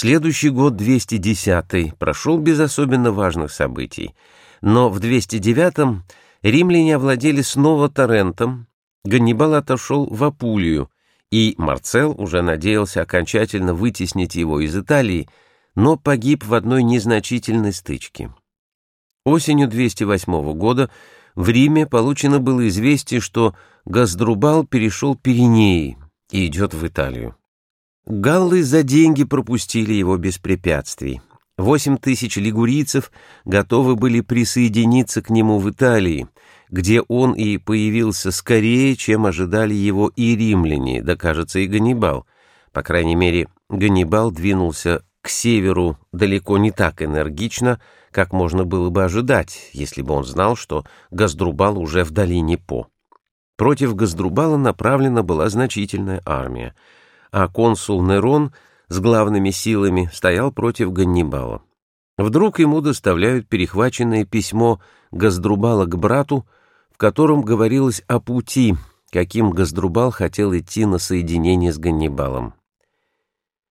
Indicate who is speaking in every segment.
Speaker 1: Следующий год, 210 прошел без особенно важных событий, но в 209-м римляне овладели снова Торрентом, Ганнибал отошел в Апулию, и Марцел уже надеялся окончательно вытеснить его из Италии, но погиб в одной незначительной стычке. Осенью 208 года в Риме получено было известие, что Газдрубал перешел Пиренеи и идет в Италию. Галлы за деньги пропустили его без препятствий. Восемь тысяч лигурийцев готовы были присоединиться к нему в Италии, где он и появился скорее, чем ожидали его и римляне, да, кажется, и Ганнибал. По крайней мере, Ганнибал двинулся к северу далеко не так энергично, как можно было бы ожидать, если бы он знал, что Газдрубал уже в долине По. Против Газдрубала направлена была значительная армия — а консул Нерон с главными силами стоял против Ганнибала. Вдруг ему доставляют перехваченное письмо Газдрубала к брату, в котором говорилось о пути, каким Газдрубал хотел идти на соединение с Ганнибалом.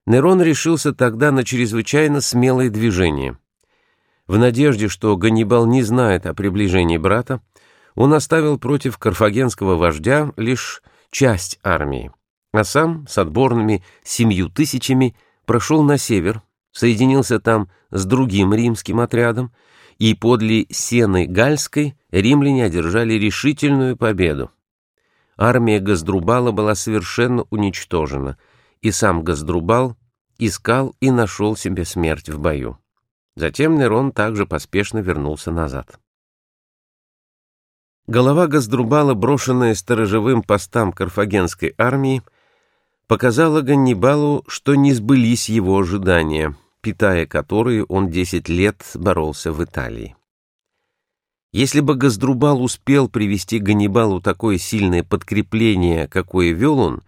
Speaker 1: Нерон решился тогда на чрезвычайно смелое движение. В надежде, что Ганнибал не знает о приближении брата, он оставил против карфагенского вождя лишь часть армии а сам с отборными семью тысячами прошел на север, соединился там с другим римским отрядом, и подле Сены Гальской римляне одержали решительную победу. Армия Газдрубала была совершенно уничтожена, и сам Газдрубал искал и нашел себе смерть в бою. Затем Нерон также поспешно вернулся назад. Голова Газдрубала, брошенная сторожевым постам карфагенской армии, показала Ганнибалу, что не сбылись его ожидания, питая которые он десять лет боролся в Италии. Если бы Газдрубал успел привести Ганнибалу такое сильное подкрепление, какое вел он,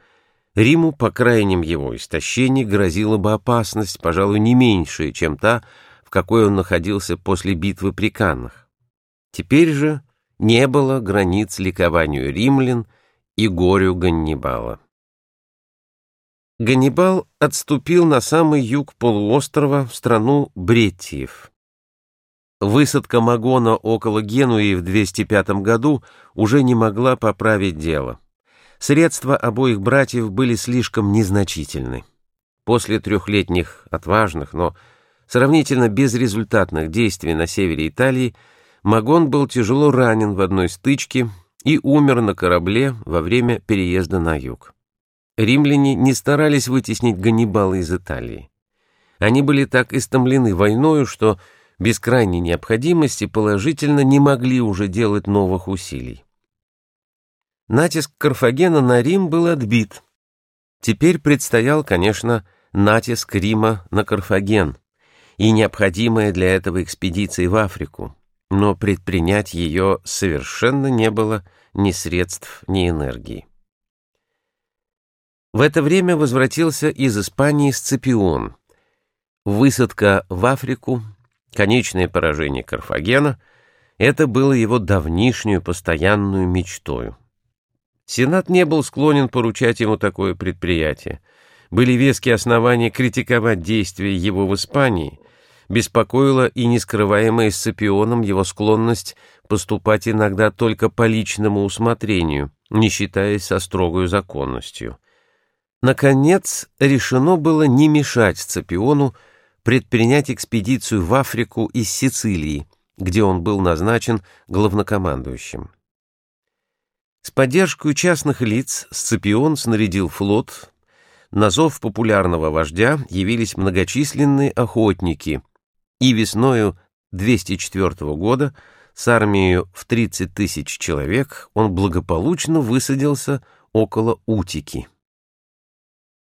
Speaker 1: Риму, по крайнем его истощении, грозила бы опасность, пожалуй, не меньшая, чем та, в какой он находился после битвы при Каннах. Теперь же не было границ ликованию римлян и горю Ганнибала. Ганнибал отступил на самый юг полуострова в страну Бреттиев. Высадка Магона около Генуи в 205 году уже не могла поправить дело. Средства обоих братьев были слишком незначительны. После трехлетних отважных, но сравнительно безрезультатных действий на севере Италии Магон был тяжело ранен в одной стычке и умер на корабле во время переезда на юг римляне не старались вытеснить Ганнибала из Италии. Они были так истомлены войною, что без крайней необходимости положительно не могли уже делать новых усилий. Натиск Карфагена на Рим был отбит. Теперь предстоял, конечно, натиск Рима на Карфаген и необходимая для этого экспедиция в Африку, но предпринять ее совершенно не было ни средств, ни энергии. В это время возвратился из Испании Сципион. Высадка в Африку, конечное поражение Карфагена — это было его давнишнюю постоянную мечтою. Сенат не был склонен поручать ему такое предприятие. Были веские основания критиковать действия его в Испании, беспокоила и нескрываемая Сципионом его склонность поступать иногда только по личному усмотрению, не считаясь со строгой законностью. Наконец, решено было не мешать Сципиону предпринять экспедицию в Африку из Сицилии, где он был назначен главнокомандующим. С поддержкой частных лиц Сципион снарядил флот. На зов популярного вождя явились многочисленные охотники, и весною 204 года с армией в 30 тысяч человек он благополучно высадился около Утики.